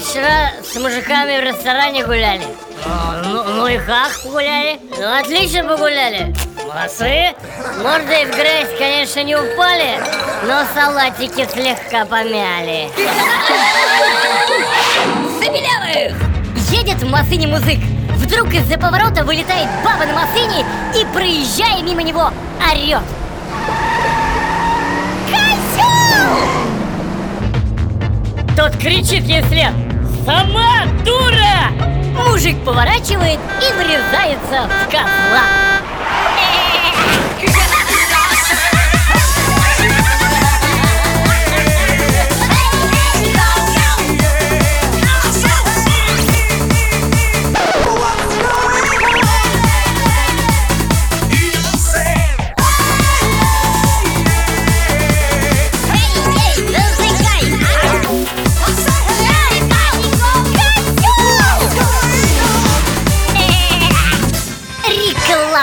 с мужиками в ресторане гуляли. Ну, ну, ну и как погуляли? Ну, отлично погуляли. Молодцы. Мордой в грязь, конечно, не упали, но салатики слегка помяли. Забелявых! Едет в машине музык. Вдруг из-за поворота вылетает баба на машине и, проезжая мимо него, орет. Кричит ей вслед. Сама дура! Мужик поворачивает и врезается в козла.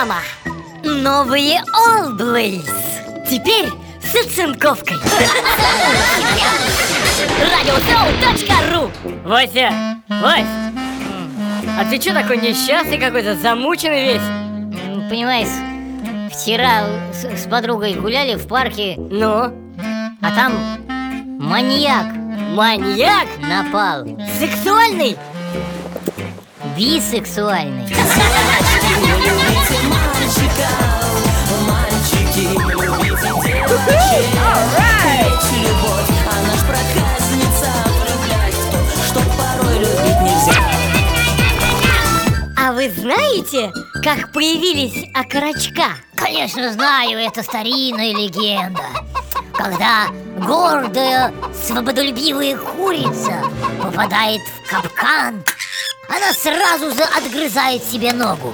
Реклама. Новые Blaze. Теперь с оцинковкой. Радиосоу.ру Вася, Вась, а ты что такой несчастный какой-то, замученный весь? Понимаешь, вчера с, с подругой гуляли в парке, Ну, а там маньяк маньяк? напал. Сексуальный? Бисексуальный. А вы знаете, как появились окорочка? Конечно, знаю, это старинная легенда. Когда гордая, свободолюбивая курица попадает в капкан, она сразу же отгрызает себе ногу.